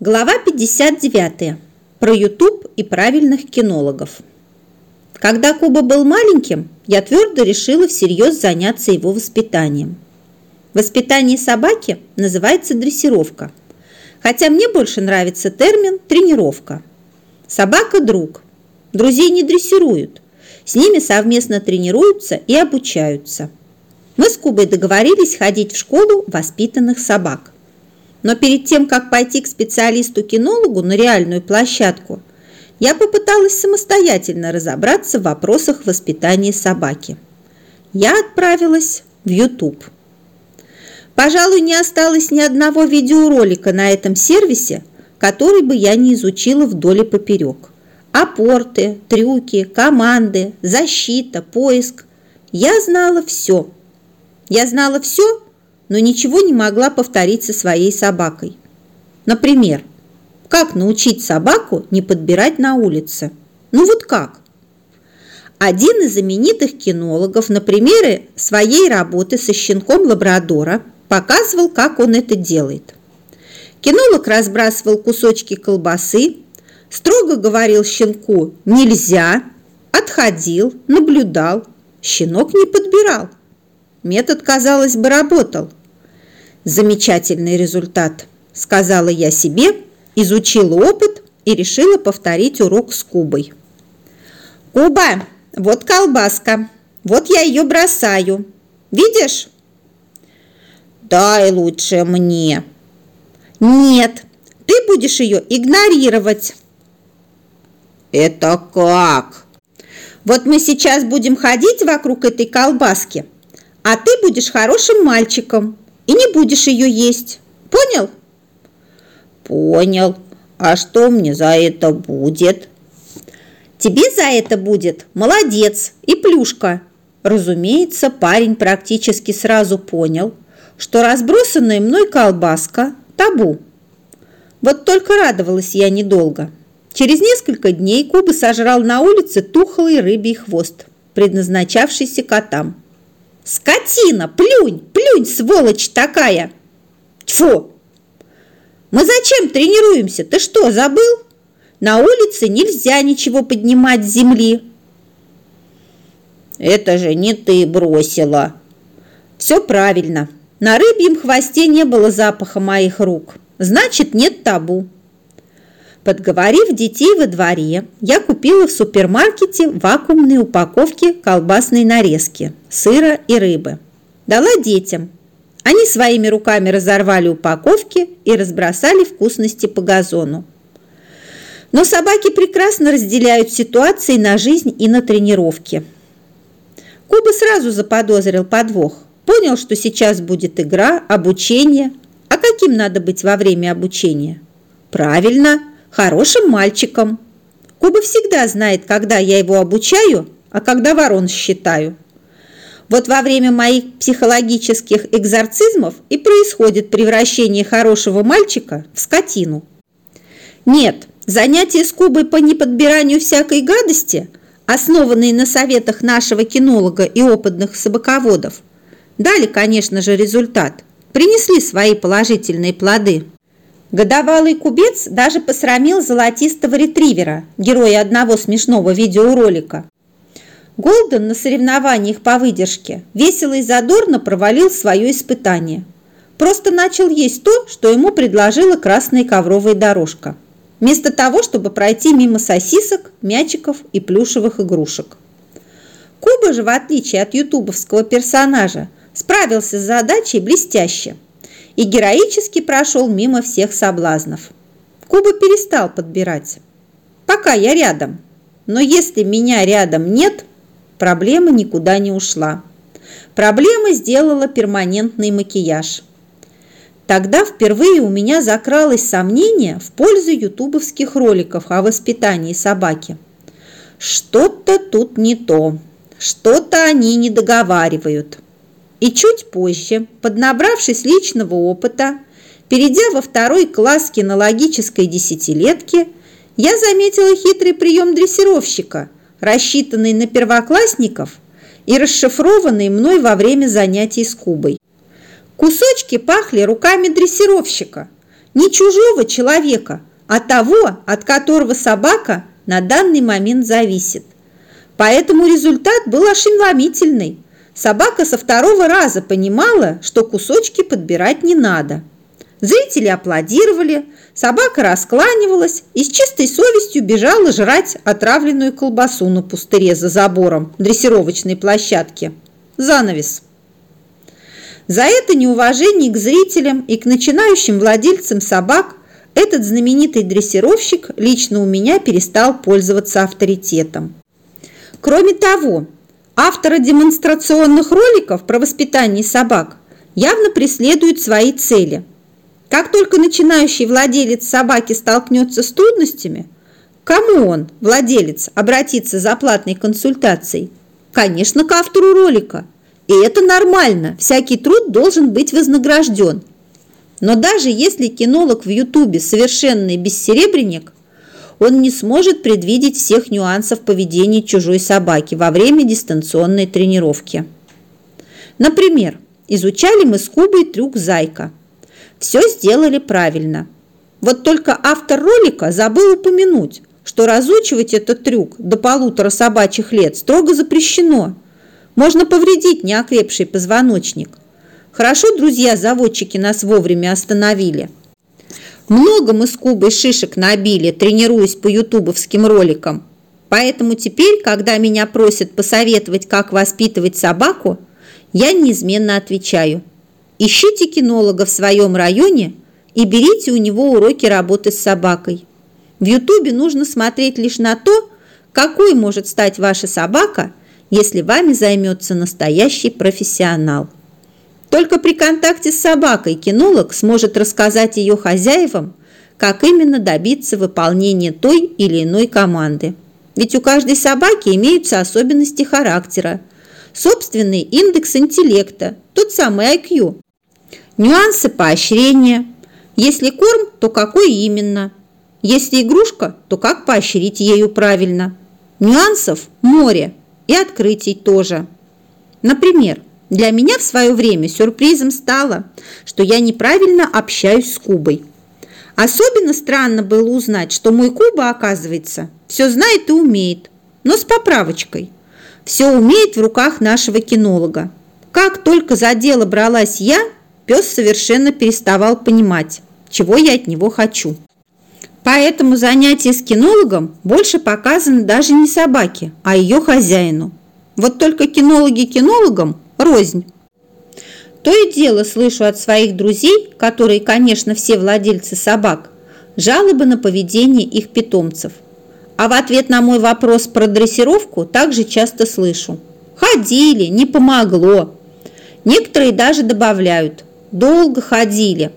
Глава 59. Про YouTube и правильных кинологов. Когда Куба был маленьким, я твердо решила всерьез заняться его воспитанием. Воспитание собаки называется дрессировка, хотя мне больше нравится термин тренировка. Собака – друг. Друзей не дрессируют. С ними совместно тренируются и обучаются. Мы с Кубой договорились ходить в школу воспитанных собак – но перед тем, как пойти к специалисту-кинологу на реальную площадку, я попыталась самостоятельно разобраться в вопросах воспитания собаки. Я отправилась в YouTube. Пожалуй, не осталось ни одного видеоролика на этом сервисе, который бы я не изучила вдоль и поперек. Апорты, трюки, команды, защита, поиск. Я знала все. Я знала все, но ничего не могла повторить со своей собакой. Например, как научить собаку не подбирать на улице? Ну вот как? Один из знаменитых кинологов на примере своей работы со щенком лабрадора показывал, как он это делает. Кинолог разбрасывал кусочки колбасы, строго говорил щенку «нельзя», отходил, наблюдал. Щенок не подбирал. Метод, казалось бы, работал. Замечательный результат, сказала я себе, изучила опыт и решила повторить урок с Кубой. Куба, вот колбаска, вот я ее бросаю. Видишь? Дай лучше мне. Нет, ты будешь ее игнорировать. Это как? Вот мы сейчас будем ходить вокруг этой колбаски, а ты будешь хорошим мальчиком, и не будешь ее есть. Понял? Понял. А что мне за это будет? Тебе за это будет молодец и плюшка. Разумеется, парень практически сразу понял, что разбросанная мной колбаска – табу. Вот только радовалась я недолго. Через несколько дней Куба сожрал на улице тухлый рыбий хвост, предназначавшийся котам. Скотина, плюнь, плюнь, сволочь такая! Тьфу! Мы зачем тренируемся? Ты что, забыл? На улице нельзя ничего поднимать с земли. Это же не ты бросила. Все правильно. На рыбьем хвосте не было запаха моих рук. Значит, нет табу. Подговорив детей во дворе, я купила в супермаркете вакуумные упаковки колбасной нарезки, сыра и рыбы. Дала детям. Они своими руками разорвали упаковки и разбросали вкусности по газону. Но собаки прекрасно разделяют ситуации на жизнь и на тренировки. Куба сразу заподозрил подвох. Понял, что сейчас будет игра, обучение. А каким надо быть во время обучения? Правильно, хорошим мальчиком. Куба всегда знает, когда я его обучаю, а когда ворон считаю. Вот во время моих психологических экзорцизмов и происходит превращение хорошего мальчика в скотину. Нет, занятия с Кубой по неподбиранию всякой гадости, основанные на советах нашего кинолога и опытных собаководов, дали, конечно же, результат, принесли свои положительные плоды. Годовалый кубец даже посрамил золотистого ретривера, героя одного смешного видеоролика. Голден на соревнованиях по выдержке весело и задорно провалил свое испытание. Просто начал есть то, что ему предложила красная ковровая дорожка, вместо того, чтобы пройти мимо сосисок, мячиков и плюшевых игрушек. Куба же, в отличие от ютубовского персонажа, справился с задачей блестяще – и героически прошел мимо всех соблазнов. Куба перестал подбирать. Пока я рядом. Но если меня рядом нет, проблема никуда не ушла. Проблема сделала перманентный макияж. Тогда впервые у меня закралось сомнение в пользу ютубовских роликов о воспитании собаки. Что-то тут не то, что-то они не договаривают. И чуть позже, поднабравшись личного опыта, перейдя во второй класс кинологической десятилетки, я заметила хитрый прием дрессировщика, рассчитанный на первоклассников и расшифрованный мной во время занятий с Кубой. Кусочки пахли руками дрессировщика. не чужого человека, а того, от которого собака на данный момент зависит. Поэтому результат был ошеломительный. Собака со второго раза понимала, что кусочки подбирать не надо. Зрители аплодировали, собака раскланивалась и с чистой совестью бежала жрать отравленную колбасу на пустыре за забором дрессировочной площадки. Занавес. За это неуважение к зрителям и к начинающим владельцам собак этот знаменитый дрессировщик лично у меня перестал пользоваться авторитетом. Кроме того, авторы демонстрационных роликов про воспитание собак явно преследуют свои цели. Как только начинающий владелец собаки столкнется с трудностями, кому он, владелец, обратится за платной консультацией? Конечно, к автору ролика – и это нормально, всякий труд должен быть вознагражден. Но даже если кинолог в Ютубе совершенный бессеребренник, он не сможет предвидеть всех нюансов поведения чужой собаки во время дистанционной тренировки. Например, изучали мы с Кубой трюк «Зайка». Все сделали правильно. Вот только автор ролика забыл упомянуть, что разучивать этот трюк до полутора собачьих лет строго запрещено – можно повредить неокрепший позвоночник. Хорошо, друзья-заводчики нас вовремя остановили. Много мы с Кубой шишек набили, тренируясь по ютубовским роликам. Поэтому теперь, когда меня просят посоветовать, как воспитывать собаку, я неизменно отвечаю. Ищите кинолога в своем районе и берите у него уроки работы с собакой. В ютубе нужно смотреть лишь на то, какой может стать ваша собака – если вами займется настоящий профессионал. Только при контакте с собакой кинолог сможет рассказать ее хозяевам, как именно добиться выполнения той или иной команды. Ведь у каждой собаки имеются особенности характера, собственный индекс интеллекта, тот самый IQ, нюансы поощрения. Если корм, то какой именно? Если игрушка, то как поощрить ею правильно? Нюансов море и открытий тоже. Например, для меня в свое время сюрпризом стало, что я неправильно общаюсь с Кубой. Особенно странно было узнать, что мой Куба, оказывается, все знает и умеет, но с поправочкой. Все умеет в руках нашего кинолога. Как только за дело бралась я, пес совершенно переставал понимать, чего я от него хочу. Поэтому занятие с кинологом больше показано даже не собаке, а ее хозяину. Вот только кинологи кинологам рознь. То и дело слышу от своих друзей, которые, конечно, все владельцы собак, жалобы на поведение их питомцев. А в ответ на мой вопрос про дрессировку также часто слышу. Ходили, не помогло. Некоторые даже добавляют. Долго ходили,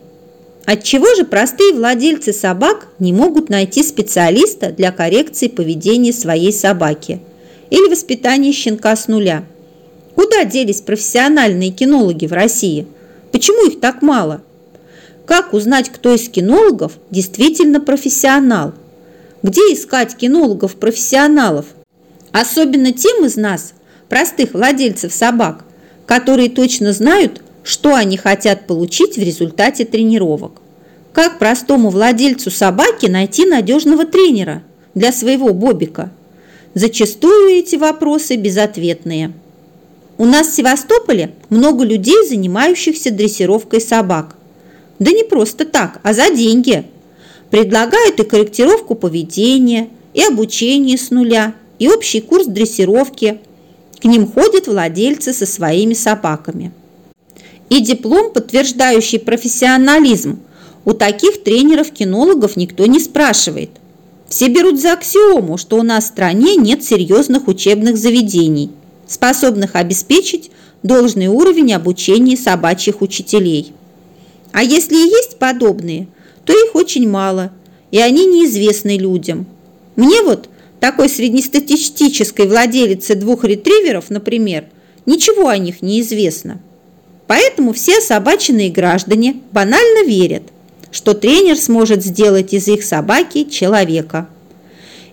Отчего же простые владельцы собак не могут найти специалиста для коррекции поведения своей собаки или воспитания щенка с нуля? Куда делись профессиональные кинологи в России? Почему их так мало? Как узнать, кто из кинологов действительно профессионал? Где искать кинологов-профессионалов? Особенно тем из нас, простых владельцев собак, которые точно знают, что они хотят получить в результате тренировок. Как простому владельцу собаки найти надежного тренера для своего бобика? Зачастую эти вопросы безответные. У нас в Севастополе много людей, занимающихся дрессировкой собак. Да не просто так, а за деньги. Предлагают и корректировку поведения, и обучение с нуля, и общий курс дрессировки. К ним ходят владельцы со своими собаками и диплом, подтверждающий профессионализм, у таких тренеров-кинологов никто не спрашивает. Все берут за аксиому, что у нас в стране нет серьезных учебных заведений, способных обеспечить должный уровень обучения собачьих учителей. А если и есть подобные, то их очень мало, и они неизвестны людям. Мне вот, такой среднестатистической владелице двух ретриверов, например, ничего о них не известно. Поэтому все собачные граждане банально верят, что тренер сможет сделать из их собаки человека.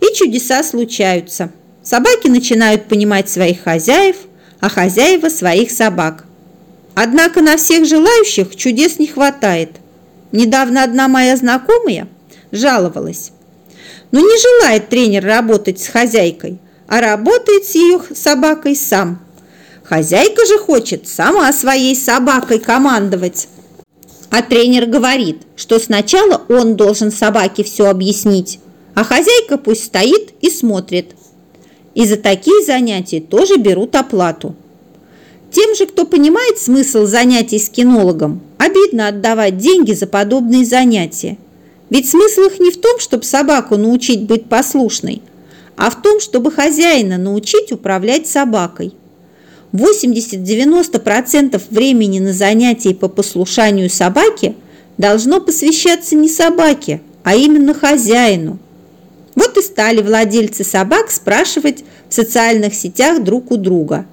И чудеса случаются. Собаки начинают понимать своих хозяев, а хозяева своих собак. Однако на всех желающих чудес не хватает. Недавно одна моя знакомая жаловалась. Но не желает тренер работать с хозяйкой, а работает с ее собакой сам. Хозяйка же хочет сама своей собакой командовать. А тренер говорит, что сначала он должен собаке все объяснить, а хозяйка пусть стоит и смотрит. И за такие занятия тоже берут оплату. Тем же, кто понимает смысл занятий с кинологом, обидно отдавать деньги за подобные занятия. Ведь смысл их не в том, чтобы собаку научить быть послушной, а в том, чтобы хозяина научить управлять собакой. 80-90% времени на занятии по послушанию собаки должно посвящаться не собаке, а именно хозяину. Вот и стали владельцы собак спрашивать в социальных сетях друг у друга.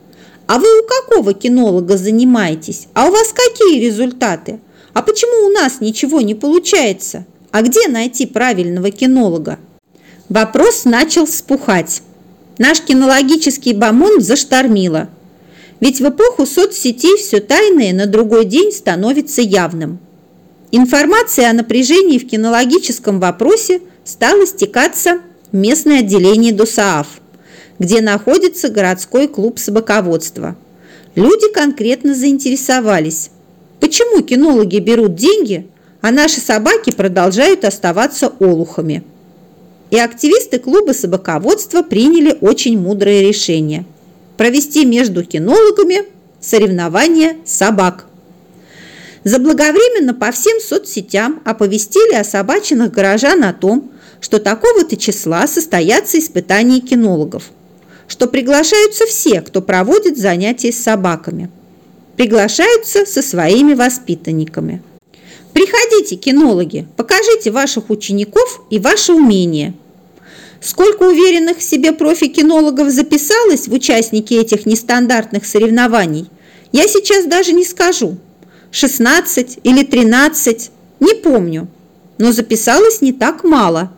А вы у какого кинолога занимаетесь? А у вас какие результаты? А почему у нас ничего не получается? А где найти правильного кинолога? Вопрос начал вспухать. Наш кинологический бомонд заштормило – ведь в эпоху соцсетей все тайное на другой день становится явным. Информация о напряжении в кинологическом вопросе стала стекаться местное отделение ДОСААФ, где находится городской клуб собаководства. Люди конкретно заинтересовались, почему кинологи берут деньги, а наши собаки продолжают оставаться олухами. И активисты клуба собаководства приняли очень мудрое решение – провести между кинологами соревнования собак. Заблаговременно по всем соцсетям оповестили о собачинах горожан о том, что такого-то числа состоятся испытания кинологов, что приглашаются все, кто проводит занятия с собаками. Приглашаются со своими воспитанниками. Приходите, кинологи, покажите ваших учеников и ваше умение – Сколько уверенных в себе профи-кинологов записалось в участники этих нестандартных соревнований, я сейчас даже не скажу. 16 или 13, не помню, но записалось не так мало.